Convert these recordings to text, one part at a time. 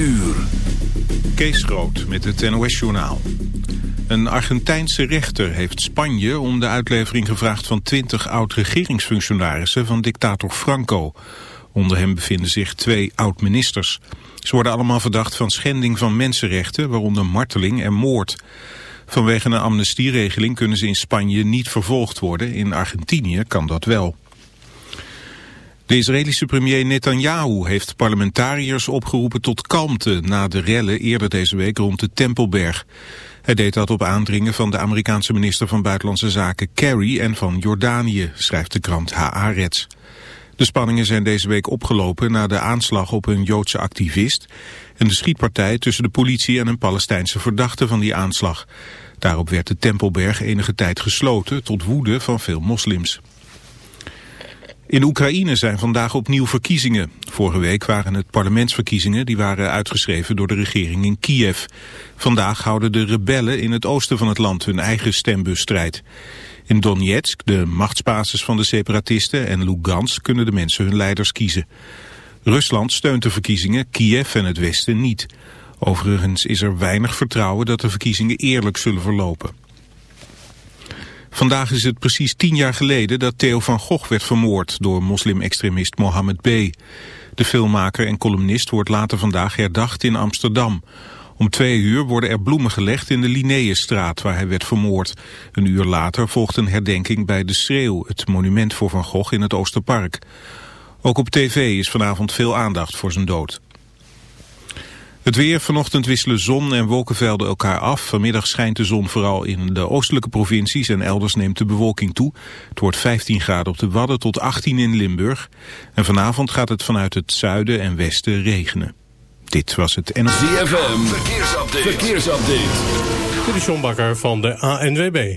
uur. Kees met het NOS-journaal. Een Argentijnse rechter heeft Spanje om de uitlevering gevraagd van 20 oud-regeringsfunctionarissen van dictator Franco. Onder hem bevinden zich twee oud-ministers. Ze worden allemaal verdacht van schending van mensenrechten, waaronder marteling en moord. Vanwege een amnestieregeling kunnen ze in Spanje niet vervolgd worden. In Argentinië kan dat wel. De Israëlische premier Netanyahu heeft parlementariërs opgeroepen tot kalmte na de rellen eerder deze week rond de Tempelberg. Hij deed dat op aandringen van de Amerikaanse minister van Buitenlandse Zaken Kerry en van Jordanië, schrijft de krant Haaretz. De spanningen zijn deze week opgelopen na de aanslag op een Joodse activist en de schietpartij tussen de politie en een Palestijnse verdachte van die aanslag. Daarop werd de Tempelberg enige tijd gesloten tot woede van veel moslims. In Oekraïne zijn vandaag opnieuw verkiezingen. Vorige week waren het parlementsverkiezingen die waren uitgeschreven door de regering in Kiev. Vandaag houden de rebellen in het oosten van het land hun eigen stembusstrijd. In Donetsk, de machtsbasis van de separatisten, en Lugansk kunnen de mensen hun leiders kiezen. Rusland steunt de verkiezingen, Kiev en het westen niet. Overigens is er weinig vertrouwen dat de verkiezingen eerlijk zullen verlopen. Vandaag is het precies tien jaar geleden dat Theo van Gogh werd vermoord door moslim-extremist Mohammed B. De filmmaker en columnist wordt later vandaag herdacht in Amsterdam. Om twee uur worden er bloemen gelegd in de Linnaeusstraat waar hij werd vermoord. Een uur later volgt een herdenking bij De Schreeuw, het monument voor Van Gogh in het Oosterpark. Ook op tv is vanavond veel aandacht voor zijn dood. Het weer, vanochtend wisselen zon en wolkenvelden elkaar af. Vanmiddag schijnt de zon vooral in de oostelijke provincies en elders neemt de bewolking toe. Het wordt 15 graden op de Wadden tot 18 in Limburg. En vanavond gaat het vanuit het zuiden en westen regenen. Dit was het NLV. ZFM, verkeersupdate. verkeersupdate. Van de ANWB.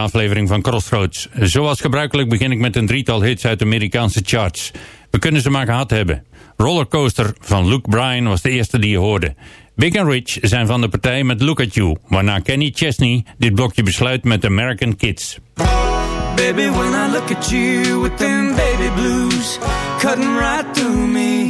Aflevering van Crossroads. Zoals gebruikelijk begin ik met een drietal hits uit de Amerikaanse charts. We kunnen ze maar gehad hebben. Rollercoaster van Luke Bryan was de eerste die je hoorde. Big and Rich zijn van de partij met Look At You, waarna Kenny Chesney dit blokje besluit met American Kids. Baby, when I look at you with them baby blues me.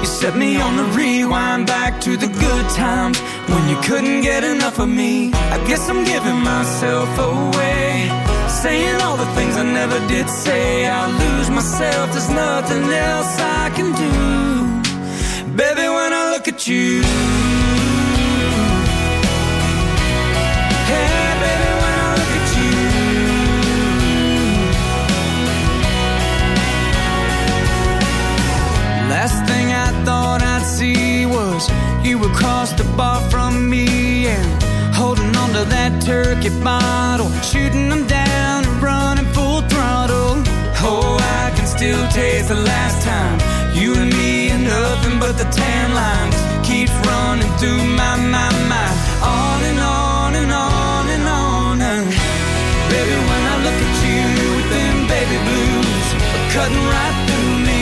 You set me on the rewind back to the good times when you couldn't get enough of me. Guess I'm giving myself away, saying all the things I never did say. I lose myself, there's nothing else I can do. Baby, when I look at you. Hey, baby, when I look at you. Last thing I thought I'd see was you across the bar from me and holding on to that turkey bottle, shooting them down and running full throttle. Oh, I can still taste the last time you and me and nothing but the tan lines keeps running through my my mind, on and on and on and on. And baby, when I look at you with them baby blues cutting right through me,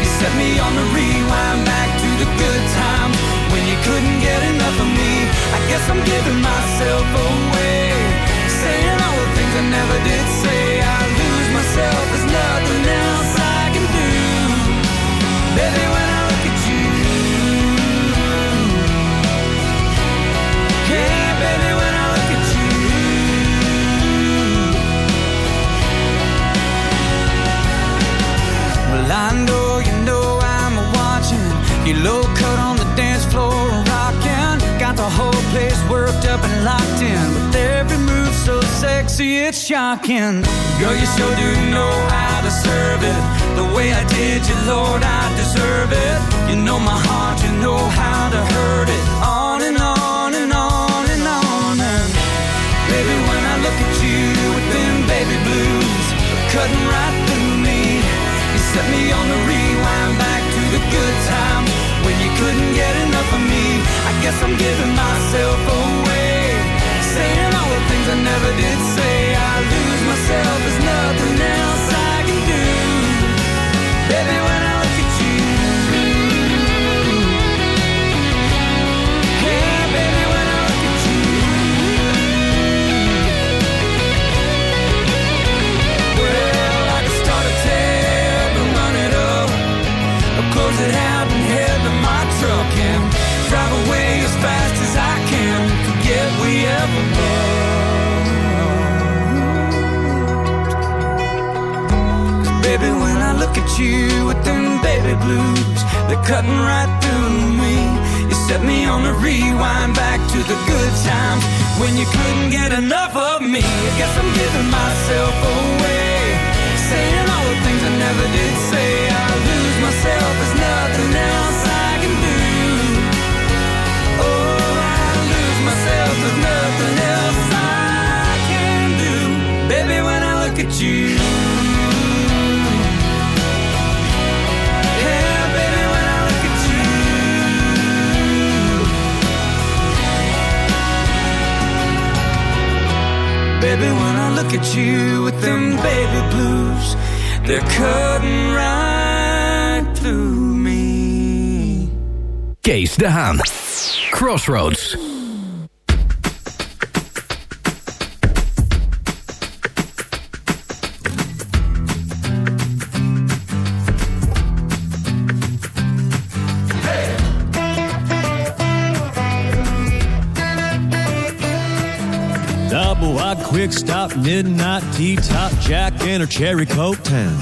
you set me on the rewind back to the good times when you couldn't get enough of guess I'm giving myself away, saying all the things I never did say. I lose myself, there's nothing else I can do, baby. And locked in. With every move so sexy, it's shocking. Girl, you sure do know how to serve it. The way I did you, Lord, I deserve it. You know my heart, you know how to hurt it. On and on and on and on. And baby, when I look at you with them baby blues, cutting right through me. You set me on the rewind back to the good times when you couldn't get enough of me. I guess I'm giving myself drive away as fast as I can. Forget we ever loved. Baby, when I look at you with them baby blues, they're cutting right through me. You set me on a rewind back to the good times when you couldn't get enough of me. I guess I'm giving myself away, saying all the things I never did say. I lose myself, there's nothing else I can do. Oh, I lose myself, there's nothing else I can do. Baby, when I look at you. Baby, when I look at you with them baby blues, they're cutting right through me. Kees de Haan. Crossroads. Double wide quick stop, midnight tea top, Jack and her cherry coke town.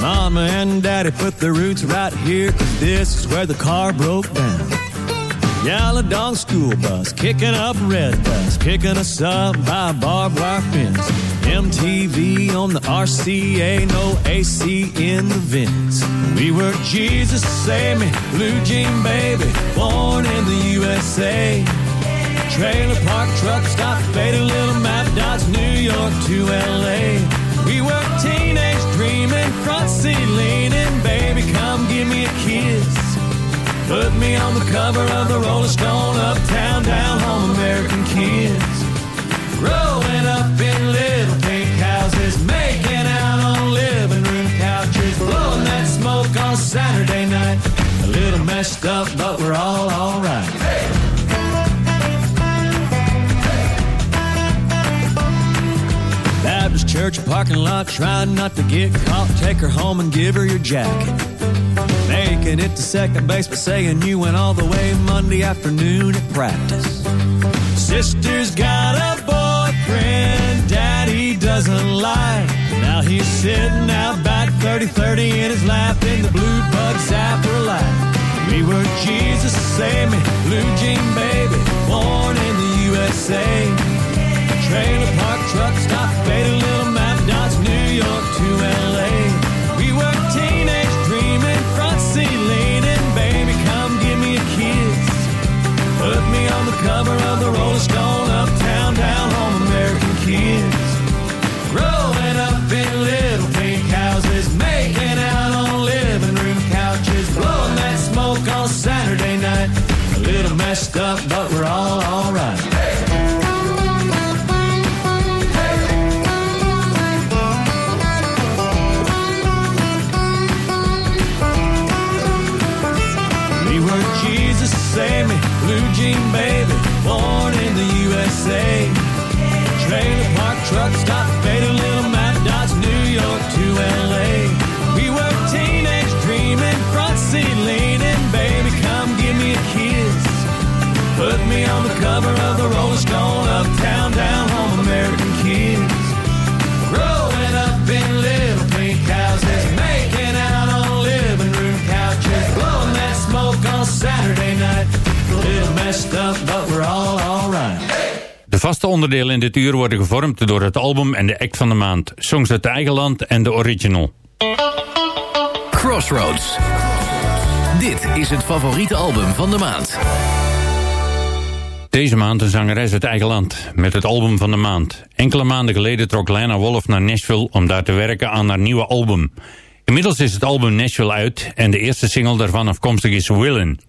Mama and daddy put their roots right here, cause this is where the car broke down. Dog school bus, kicking up red dust, picking us up by barbed wire fence. MTV on the RCA, no AC in the vents. We were Jesus save me, blue jean baby, born in the USA. Trailer park, truck stop, faded little map, dots New York to LA. We were teenage dreaming, front seat leaning, baby, come give me a kiss. Put me on the cover of the Rolling Stone, uptown, down home, American kids. Growing up in little pink houses, making out on living room couches, blowing that smoke on Saturday night. A little messed up, but we're all alright. Church parking lot, trying not to get caught. Take her home and give her your jacket. Making it to second base, but saying you went all the way Monday afternoon at practice. Sister's got a boyfriend, daddy doesn't like. Now he's sitting out back 30-30 in his lap in the blue bug zapper light. We were Jesus, save blue jean baby, born in the USA. Trailer park truck stop, faded little map dots, New York to LA. We were teenage dreaming, front seat leaning, baby, come give me a kiss. Put me on the cover of the Rolling Stone, uptown, down home, onderdelen in dit uur worden gevormd door het album en de act van de maand. Songs uit eigen land en de original. Crossroads. Dit is het favoriete album van de maand. Deze maand een zangeres uit eigen land, met het album van de maand. Enkele maanden geleden trok Lana Wolf naar Nashville om daar te werken aan haar nieuwe album. Inmiddels is het album Nashville uit en de eerste single daarvan afkomstig is Willin'.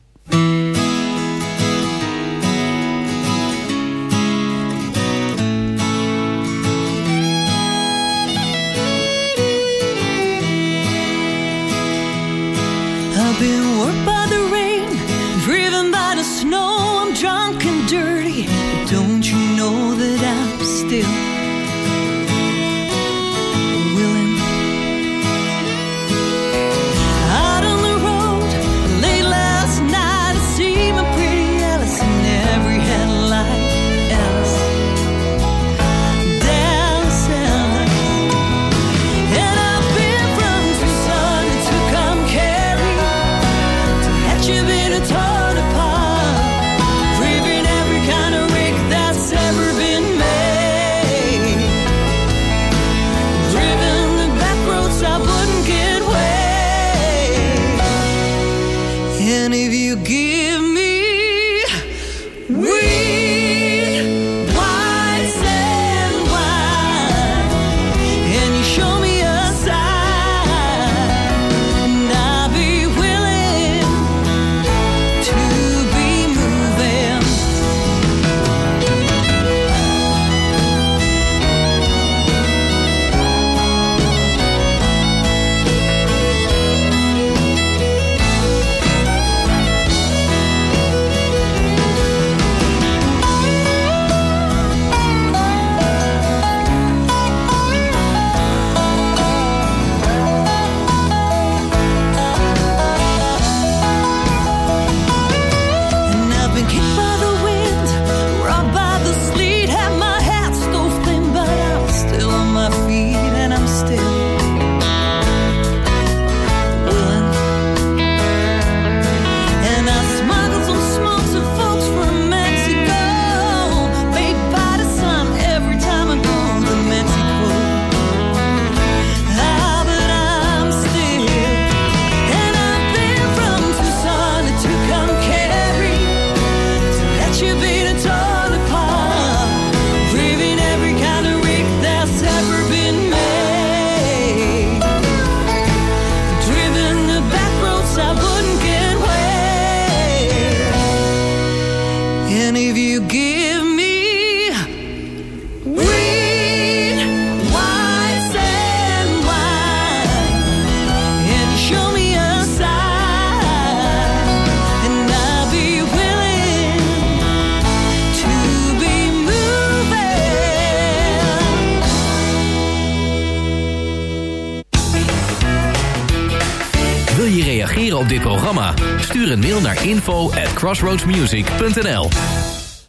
Een mail naar info at crossroadsmusic.nl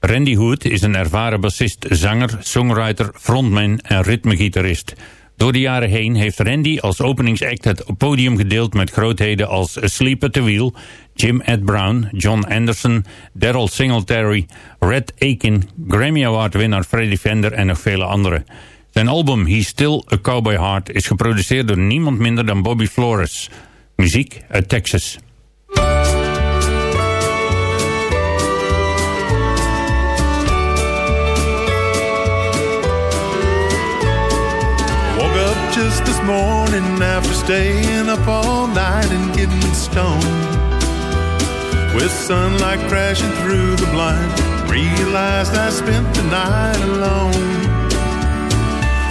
Randy Hood is een ervaren bassist, zanger, songwriter, frontman en ritmegitarist. Door de jaren heen heeft Randy als openingsact het podium gedeeld met grootheden als Sleep at the Wheel, Jim Ed Brown, John Anderson, Daryl Singletary, Red Aiken, Grammy Award winnaar Freddie Fender en nog vele anderen. Zijn album He's Still a Cowboy Heart is geproduceerd door niemand minder dan Bobby Flores. Muziek uit Texas. Just this morning after staying up all night and getting stoned. With sunlight crashing through the blind, realized I spent the night alone.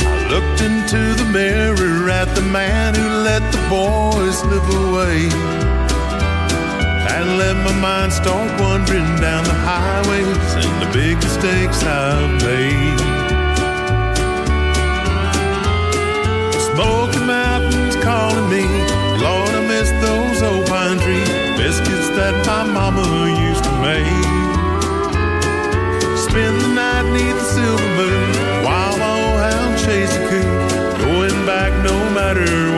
I looked into the mirror at the man who let the boys slip away. And let my mind start wandering down the highways and the big mistakes I've made. Smoky Mountains calling me. Lord, I miss those old pine tree biscuits that my mama used to make. Spend the night neath the silver moon while my old hound chase a coon. Going back no matter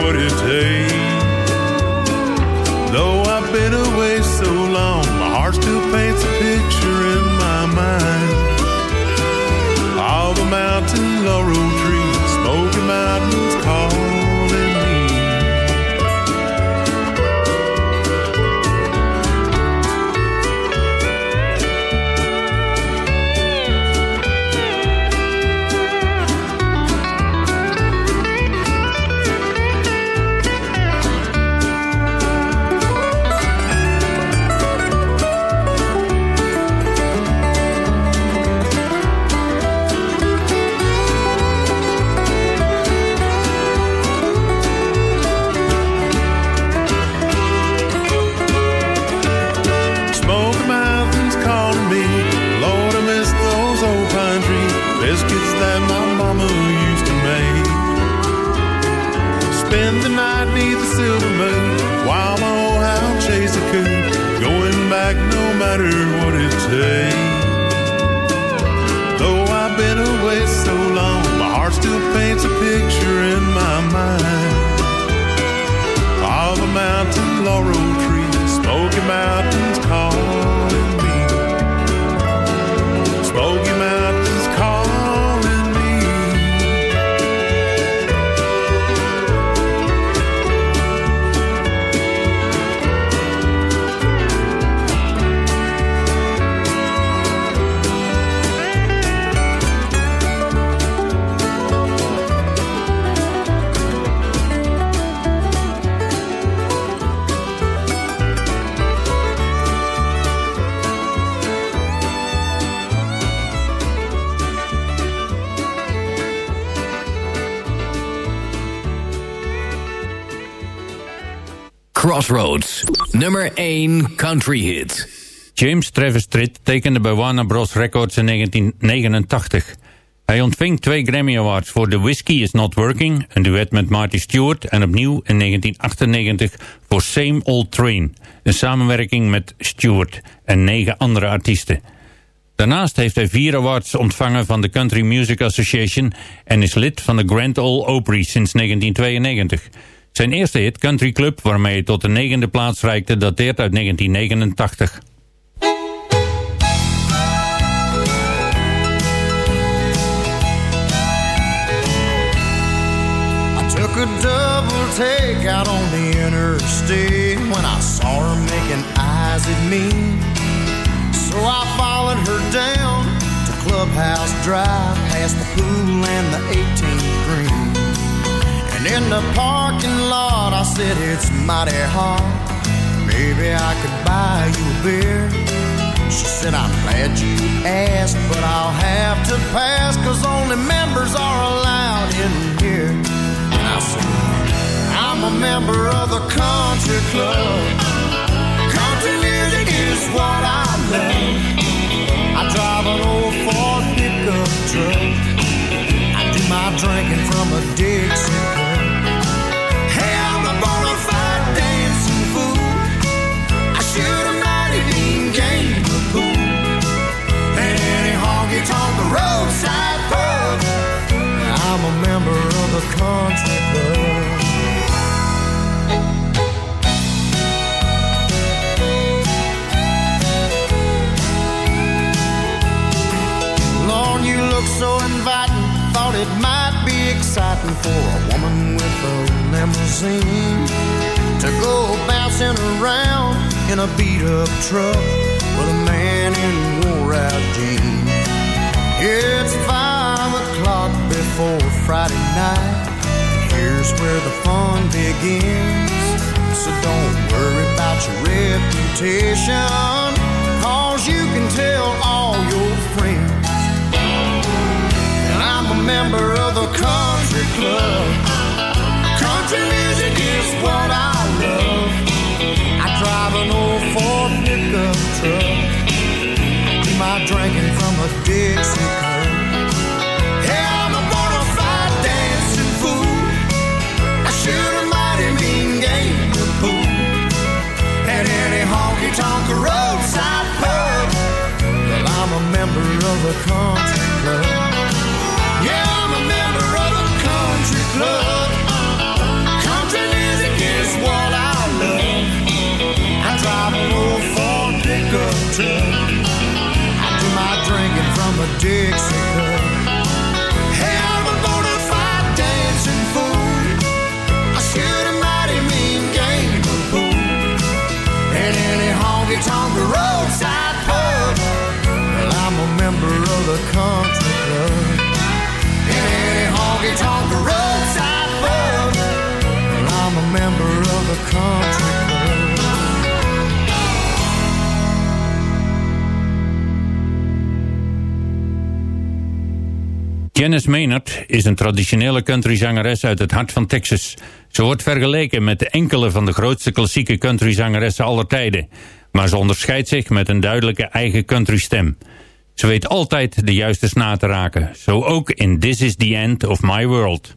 Crossroads, nummer 1 country hit. James Travis Tritt tekende bij Warner Bros. Records in 1989. Hij ontving twee Grammy Awards voor The Whiskey Is Not Working, een duet met Marty Stewart, en opnieuw in 1998 voor Same Old Train, een samenwerking met Stewart en negen andere artiesten. Daarnaast heeft hij vier awards ontvangen van de Country Music Association en is lid van de Grand Ole Opry sinds 1992. Zijn eerste hit, Country Club, waarmee hij tot de negende plaats reikte, dateert uit 1989. I took a double take out on the interstate when I saw her making eyes at me. So I followed her down to Clubhouse Drive, past the pool and the 18th green. And in the parking lot, I said, It's mighty hot. Maybe I could buy you a beer. She said, I'm glad you asked, but I'll have to pass, cause only members are allowed in here. And I said, I'm a member of the country club. Country music is what I love. I drive an old Ford pickup truck. I do my drinking from a Dixie in a beat up truck with a man in wore out jeans. It's five o'clock before Friday night. Here's where the fun begins. So don't worry about your reputation, cause you can tell all your friends. And I'm a member of the country club. Country music is what I love. Drive an old Ford pickup truck. Do my drinking from a Dixie cup. Hey, I'm a dancing fool. I shoot a mighty mean game pool. Any honky tonk roadside pub. Well, I'm a member of the country club. Yeah, I'm a member of the country club. Truck. I do my drinking from a Dixie cup. Hey, I'm a bona fide dancing fool. I shoot a mighty mean game of pool. At any honky tonk roadside pub. Well, I'm a member of the country club. In any honky tonk roadside pub. Well, I'm a member of the country Janice Maynard is een traditionele countryzangeres uit het hart van Texas. Ze wordt vergeleken met enkele van de grootste klassieke countryzangeressen aller tijden. Maar ze onderscheidt zich met een duidelijke eigen countrystem. Ze weet altijd de juiste snaar te raken. Zo ook in This is the End of My World.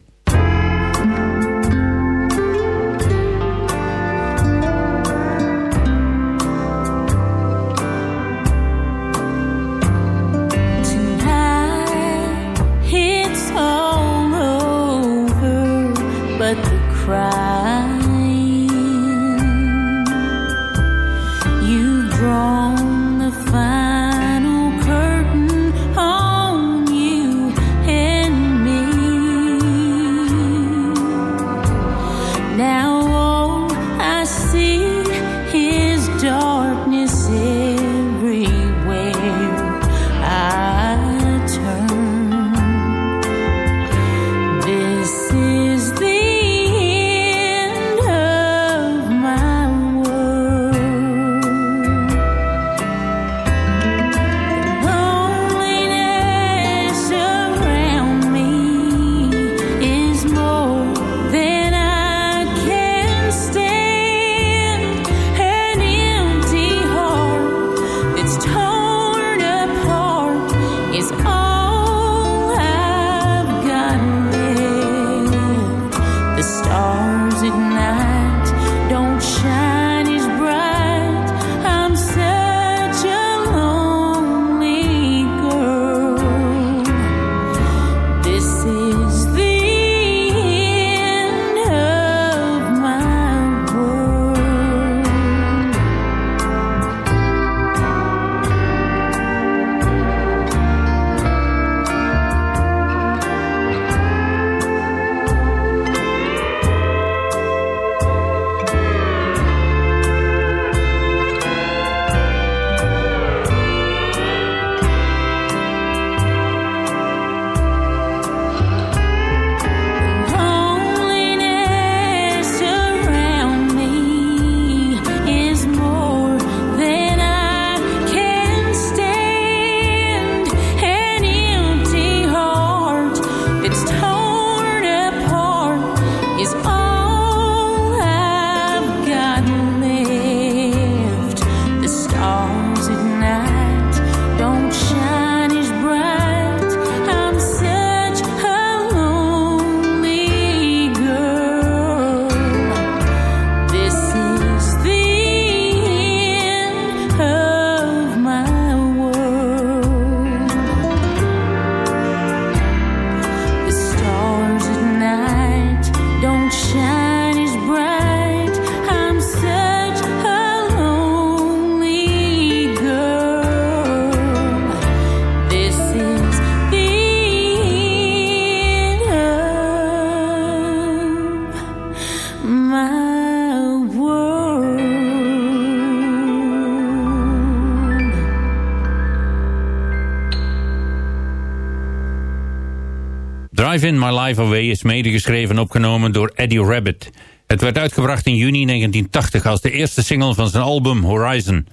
Driving My Life Away is medegeschreven en opgenomen door Eddie Rabbit. Het werd uitgebracht in juni 1980 als de eerste single van zijn album Horizon.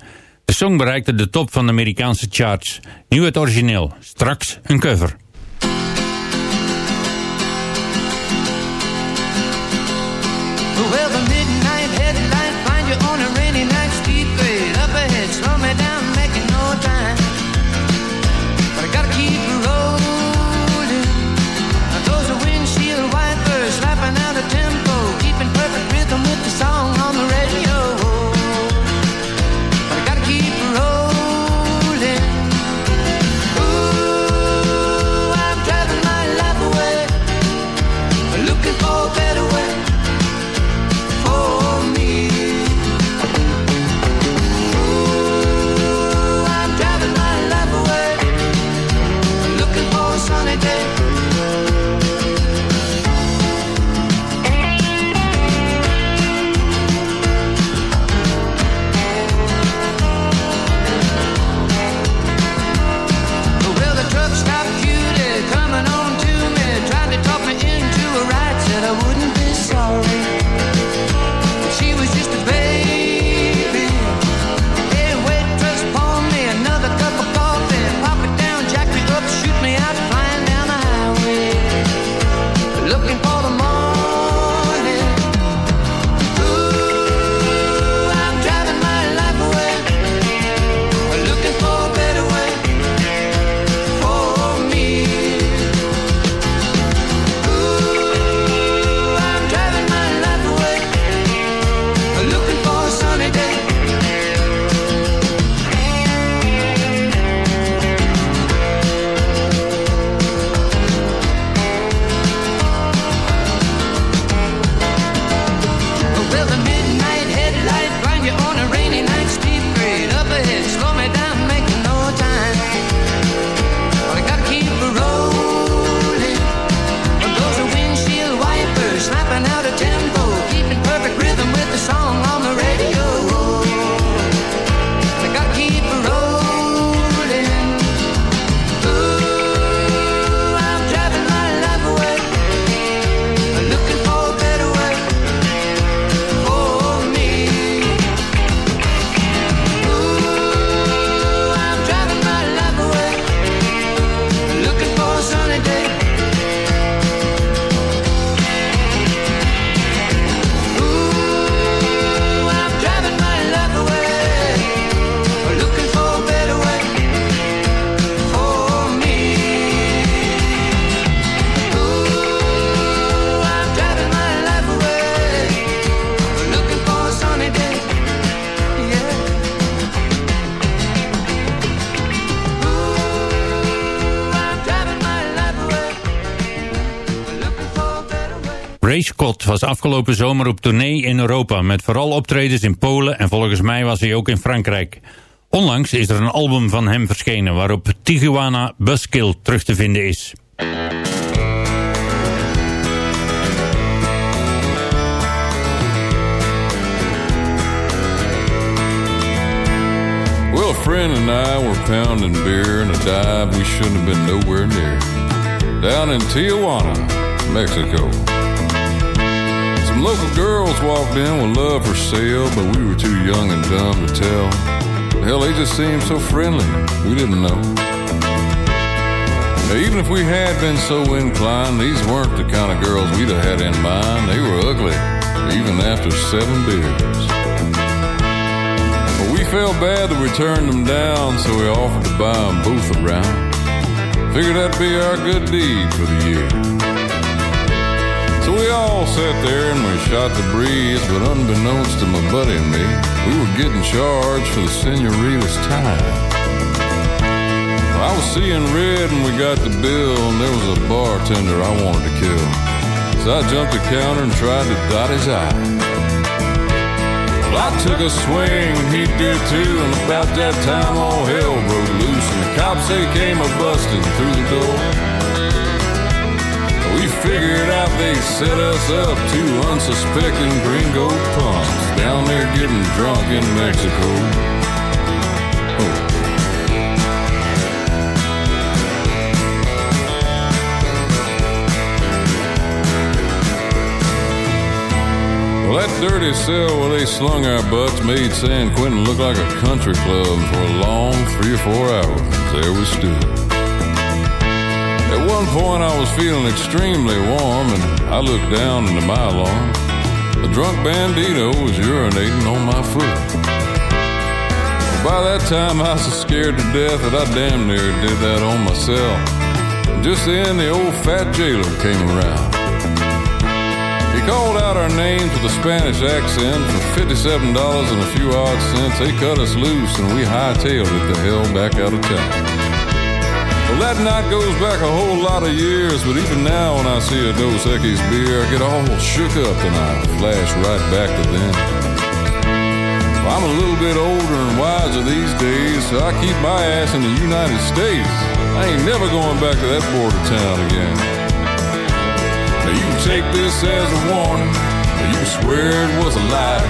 De song bereikte de top van de Amerikaanse charts. Nu het origineel, straks een cover. Afgelopen zomer op tournee in Europa... met vooral optredens in Polen en volgens mij was hij ook in Frankrijk. Onlangs is er een album van hem verschenen... waarop Tijuana Buskill terug te vinden is. Well, a friend and I were pounding beer in a dive we shouldn't have been nowhere near. Down in Tijuana, Mexico. Some local girls walked in with love for sale, but we were too young and dumb to tell. Hell, they just seemed so friendly, we didn't know. Now, even if we had been so inclined, these weren't the kind of girls we'd have had in mind. They were ugly, even after seven beers. But we felt bad that we turned them down, so we offered to buy them both around. Figured that'd be our good deed for the year. So we all sat there and we shot the breeze, but unbeknownst to my buddy and me, we were getting charged for the senorita's time. I was seeing red and we got the bill, and there was a bartender I wanted to kill. So I jumped the counter and tried to dot his eye. Well, I took a swing and he did too, and about that time all hell broke loose, and the cops they came a busting through the door figured out they set us up. Two unsuspecting gringo punks down there getting drunk in Mexico. Oh. Well, that dirty cell where they slung our butts made San Quentin look like a country club for a long three or four hours. There we stood. One point, I was feeling extremely warm, and I looked down into my alarm. A drunk bandito was urinating on my foot. By that time, I was so scared to death that I damn near did that on myself. Just then, the old fat jailer came around. He called out our names with a Spanish accent. For $57 and a few odd cents, they cut us loose and we hightailed it the hell back out of town. Well, that night goes back a whole lot of years, but even now when I see a Dos Equis beer, I get all shook up and I flash right back to then. I'm a little bit older and wiser these days, so I keep my ass in the United States. I ain't never going back to that border town again. Now you take this as a warning, or you swear it was a lie.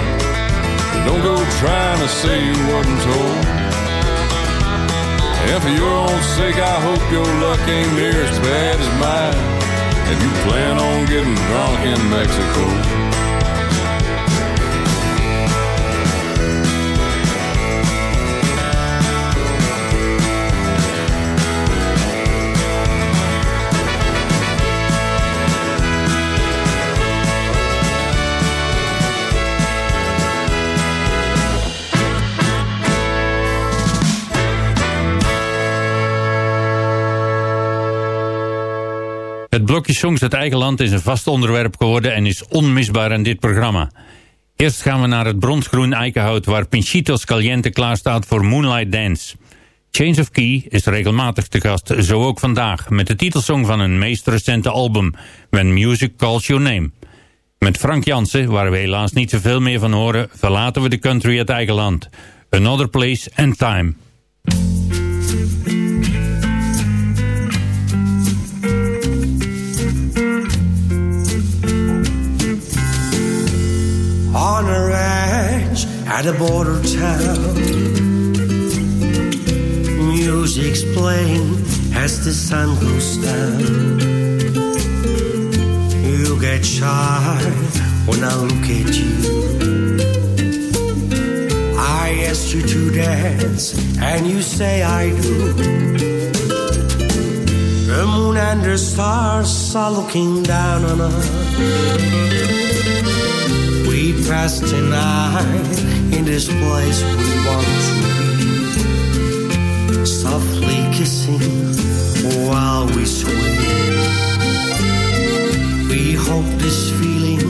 Don't go trying to say you wasn't told. And for your own sake, I hope your luck ain't near as bad as mine. And you plan on getting drunk in Mexico. Blokje songs uit eigen land is een vast onderwerp geworden en is onmisbaar in dit programma. Eerst gaan we naar het bronsgroen eikenhout waar Pinchitos Caliente klaarstaat voor Moonlight Dance. Change of Key is regelmatig te gast, zo ook vandaag, met de titelsong van hun meest recente album, When Music Calls Your Name. Met Frank Jansen, waar we helaas niet zoveel meer van horen, verlaten we de country uit eigen land. Another Place and Time. On a ranch at a border town. Music's playing as the sun goes down. You get shy when I look at you. I ask you to dance, and you say I do. The moon and the stars are looking down on us we pass tonight in this place we want to be. Softly kissing while we sway. We hope this feeling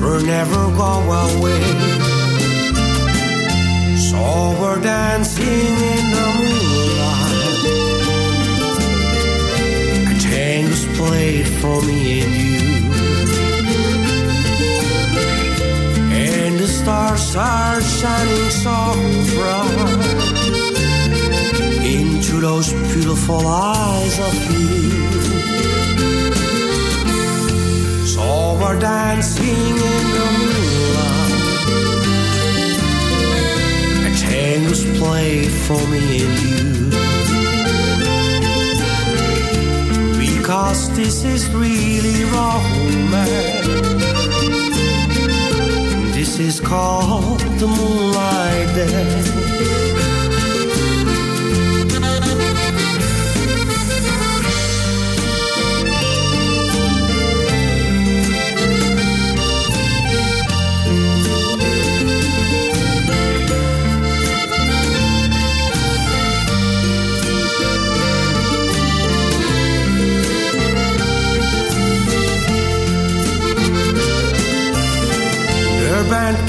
will never go away. So we're dancing in the moonlight. A tango's played for me and you. Stars shining so bright into those beautiful eyes of you. So we're dancing in the moonlight. A tango's played for me and you. Because this is really romance this is called the moonlight dance.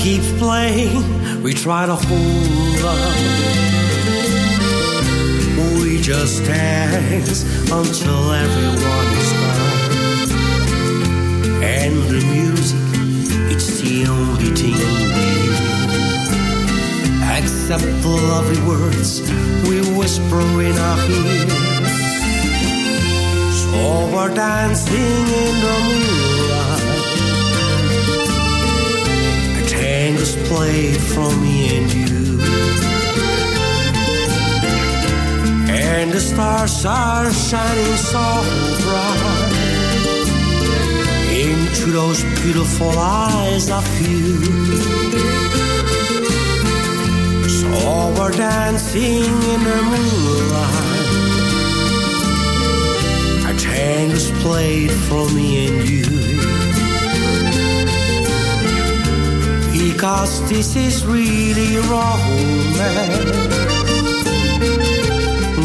Keeps playing, we try to hold on. We just dance until everyone is gone. And the music, it's the only thing we hear. Except the lovely words we whisper in our ear. So we're dancing in the moonlight. Tango's played for me and you. And the stars are shining so bright into those beautiful eyes of you. So we're dancing in the moonlight. A tango's played for me and you. Because this is really romance.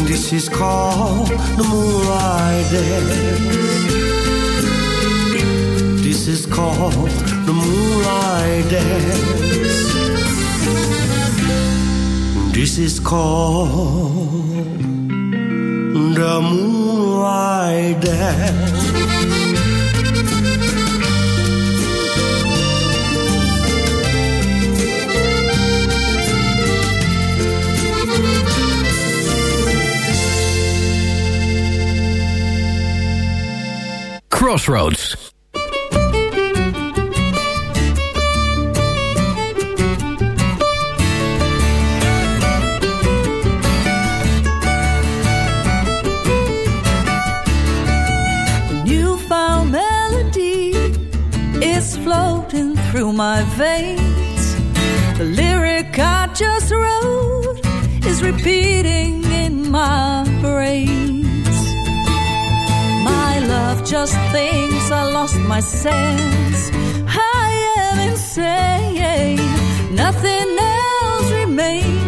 This is called the moonlight dance. This is called the moonlight dance. This is called the moonlight dance. Crossroads. newfound melody is floating through my veins. The lyric I just wrote is repeating in my just thinks I lost my sense. I am insane. Nothing else remains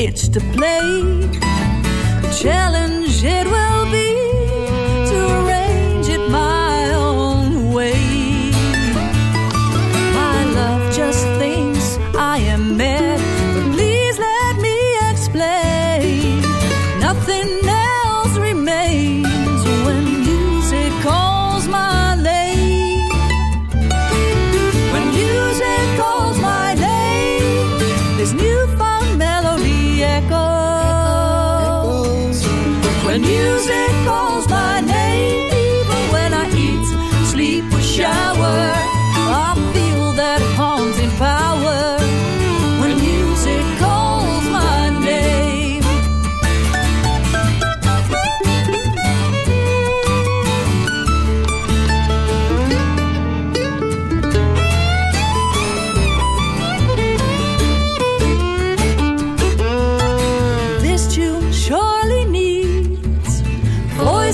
itch to play. Challenge it will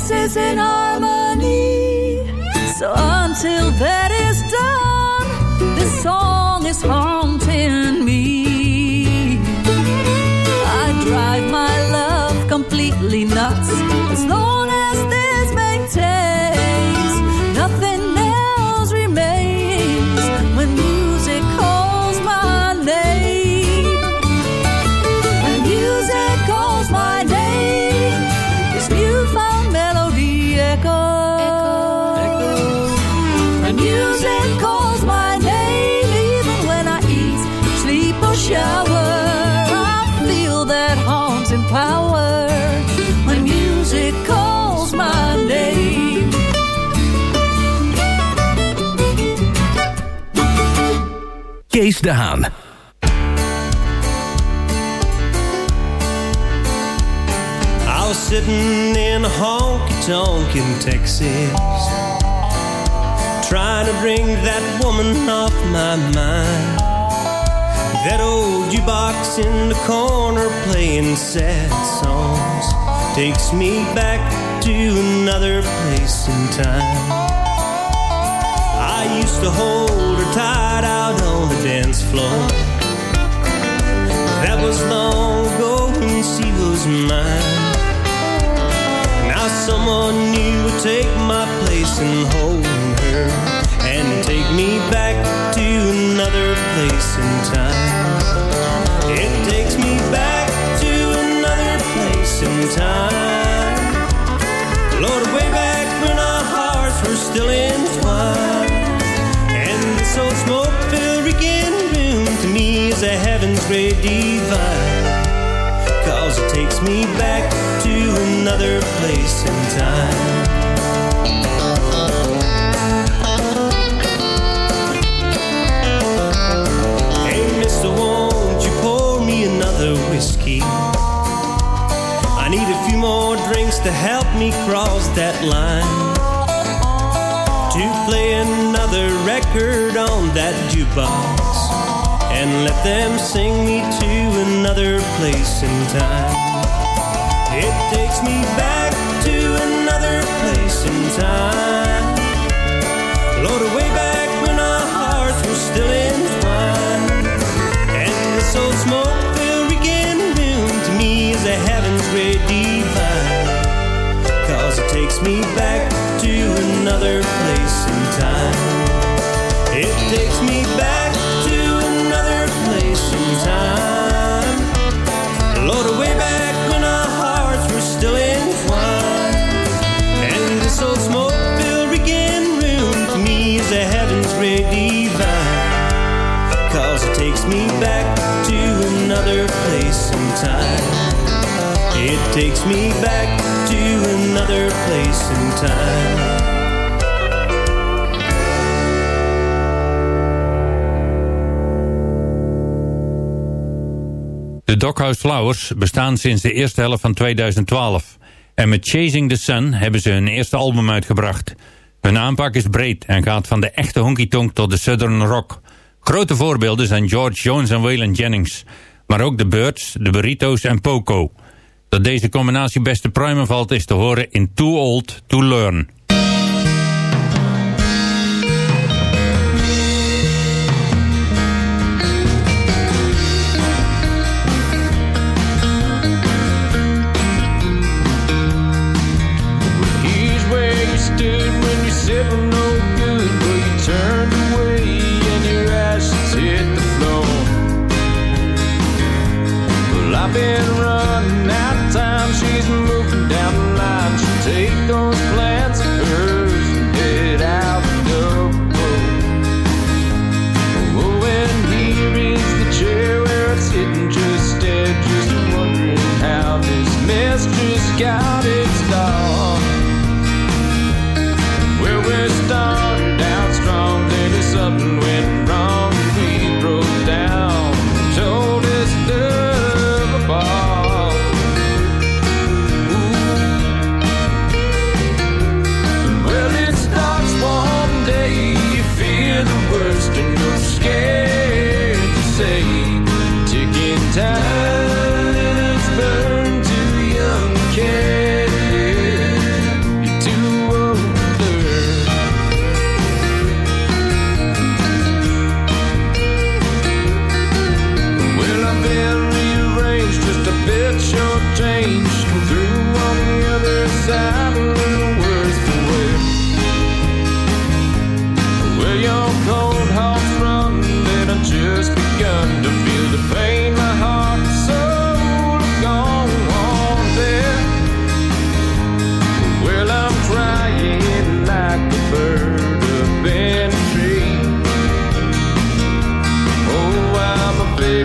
voices in harmony. So until that is done, this song is haunting me. I drive my love completely nuts as long Haan. I was sitting in a honky tonk in Texas, trying to bring that woman off my mind. That old jukebox in the corner playing sad songs takes me back to another place in time. I used to hold tight out on the dance floor. That was long ago when she was mine. Now someone new would take my place and hold her and take me back to another place in time. To heaven's great divine. Cause it takes me back to another place in time. Hey, mister, won't you pour me another whiskey? I need a few more drinks to help me cross that line. To play another record on that jukebox and let them sing me to another place in time. It takes me back to another place in time. Takes me back to another place in time. De Doghouse Flowers bestaan sinds de eerste helft van 2012. En met Chasing the Sun hebben ze hun eerste album uitgebracht. Hun aanpak is breed en gaat van de echte honky-tonk tot de southern rock. Grote voorbeelden zijn George Jones en Waylon Jennings. Maar ook de Birds, de Burritos en Poco. Dat deze combinatie best te pruimen valt is te horen in Too Old to Learn.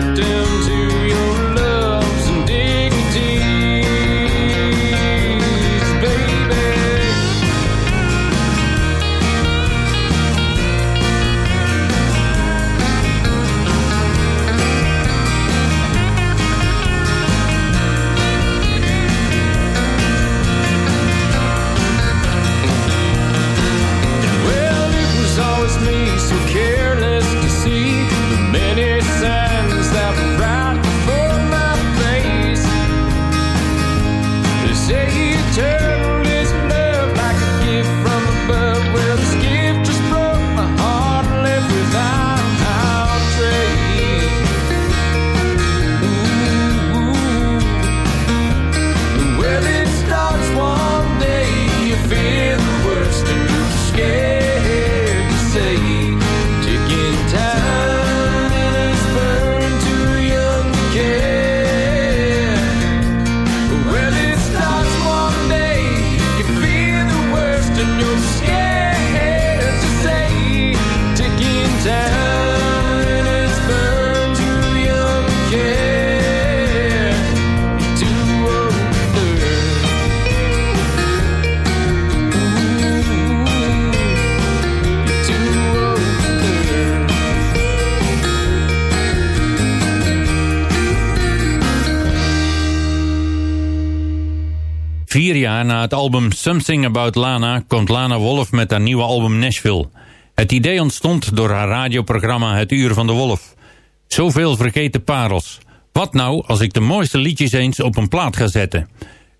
I'm het album Something About Lana komt Lana Wolf met haar nieuwe album Nashville. Het idee ontstond door haar radioprogramma Het Uur van de Wolf. Zoveel vergeten parels. Wat nou als ik de mooiste liedjes eens op een plaat ga zetten?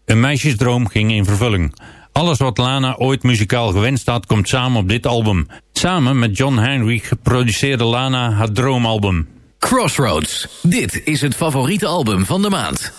Een meisjesdroom ging in vervulling. Alles wat Lana ooit muzikaal gewenst had, komt samen op dit album. Samen met John Heinrich produceerde Lana haar droomalbum. Crossroads. Dit is het favoriete album van de maand.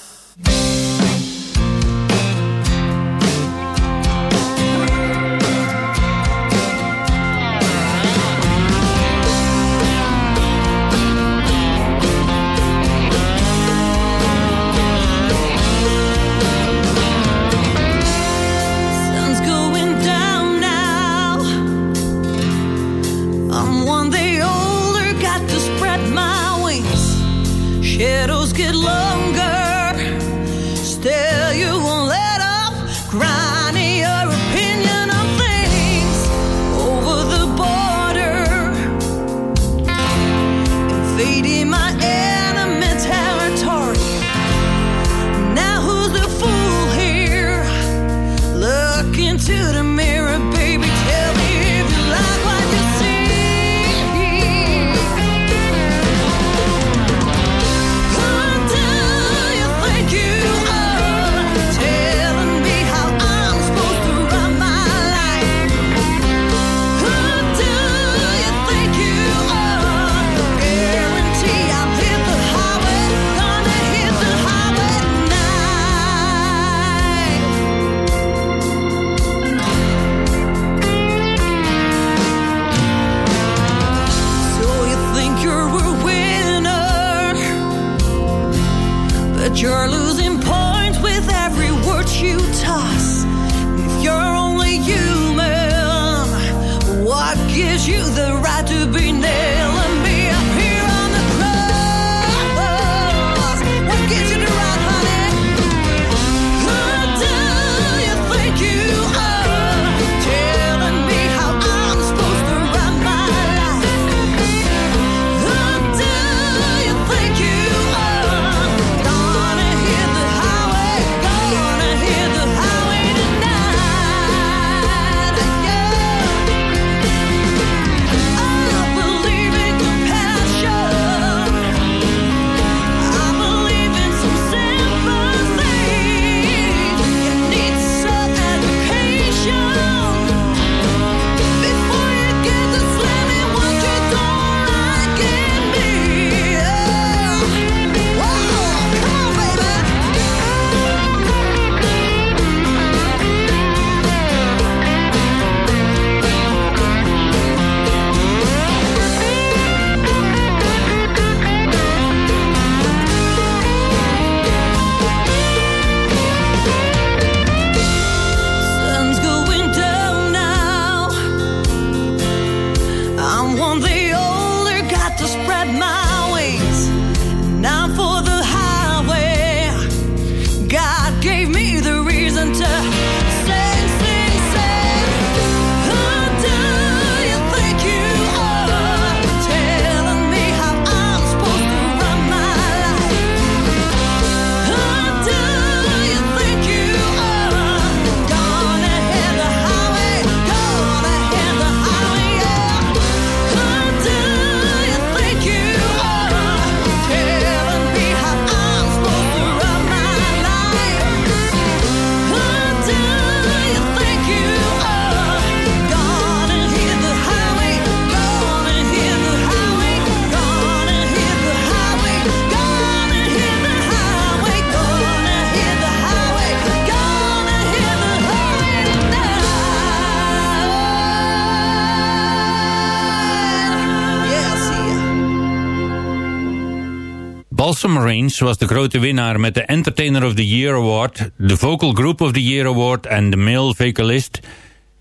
Was de grote winnaar met de Entertainer of the Year Award, de Vocal Group of the Year Award en de Male Vocalist,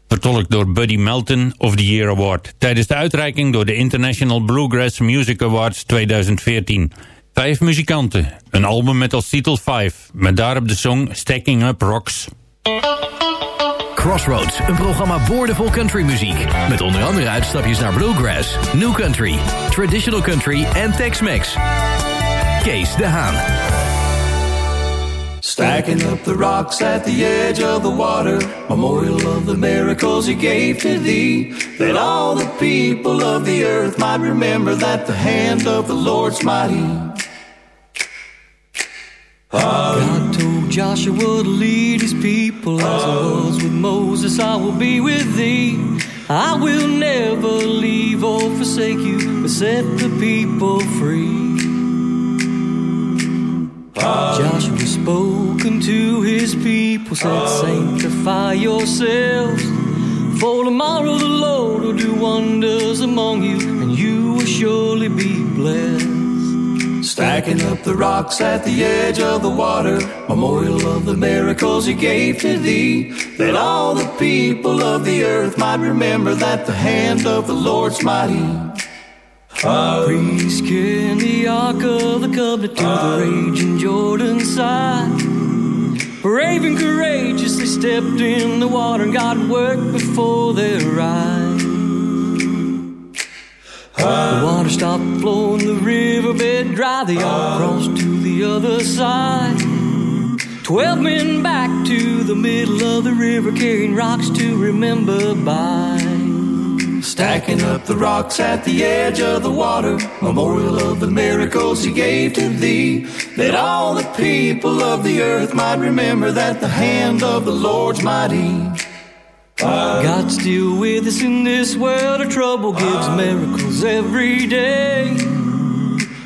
vertolkt door Buddy Melton of the Year Award, tijdens de uitreiking door de International Bluegrass Music Awards 2014. Vijf muzikanten, een album met als titel Five, met daarop de song Stacking Up Rocks. Crossroads, een programma boordevol countrymuziek. Met onder andere uitstapjes naar bluegrass, new country, traditional country en Tex-Mex. Kees de Haan. Stacking up the rocks at the edge of the water, memorial of the miracles he gave to thee, that all the people of the earth might remember that the hand of the Lord's mighty. God told Joshua to lead his people as I was with Moses, I will be with thee. I will never leave or forsake you, but set the people free. Joshua spoke unto his people, said, Sanctify yourselves, for tomorrow the Lord will do wonders among you, and you will surely be blessed. Stacking up the rocks at the edge of the water, memorial of the miracles he gave to thee, that all the people of the earth might remember that the hand of the Lord's mighty. Uh, Priests carrying the ark of the covenant to the uh, raging Jordan side. Brave and courageous, they stepped in the water and God worked before their eyes. The uh, water stopped flowing, the riverbed dry. They all crossed to the other side. Twelve men back to the middle of the river, carrying rocks to remember by. Stacking up the rocks at the edge of the water, memorial of the miracles he gave to thee, that all the people of the earth might remember that the hand of the Lord's mighty. God's still with us in this world of trouble, gives miracles every day.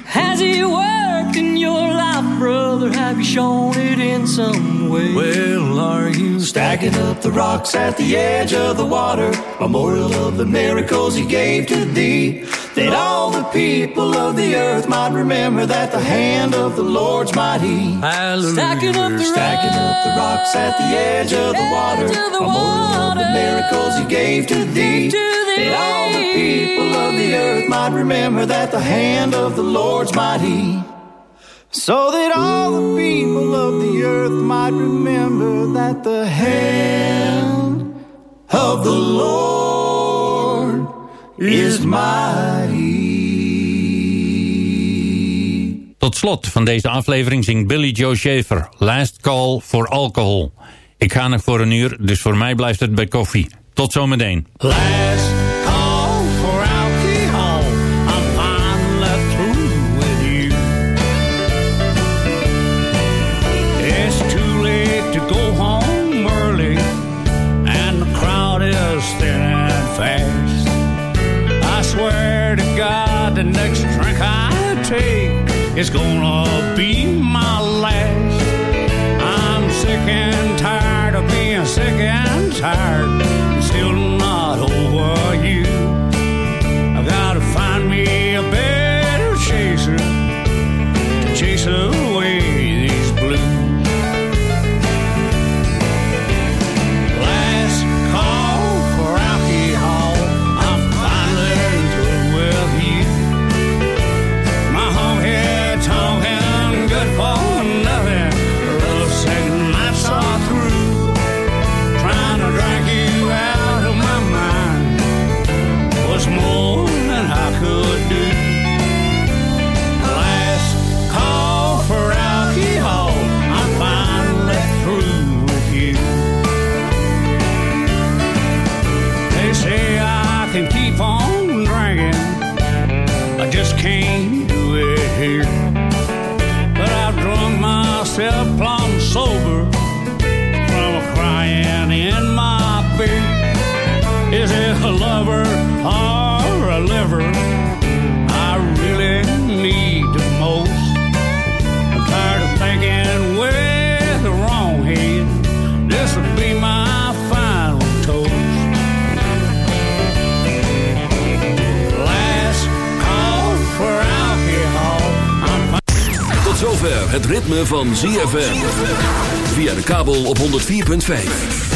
Has He worked in your life, brother? Have you shown it in some way? Well, are you stacking up the rocks at the edge of the water, memorial of the miracles he gave to thee, that all the people of the earth might remember that the hand of the Lord's mighty. Hallelujah. Stacking up the stacking up the rocks at the edge of the water, memorial of the miracles he gave to thee, that all the people of the earth might remember that the hand of the Lord's mighty. So that all the people of the earth might remember that the hand of the Lord is mighty. Tot slot van deze aflevering zingt Billy Joe Schaefer Last Call for Alcohol. Ik ga nog voor een uur, dus voor mij blijft het bij koffie. Tot zometeen. Last take is gonna be my last. I'm sick and tired of being sick and tired, or a liver? I really need the most. I'm tired of thinking with the wrong head. This will be my final toast. Last call for alcohol. Tot zover het ritme van ZFM. Via de kabel op 104.5.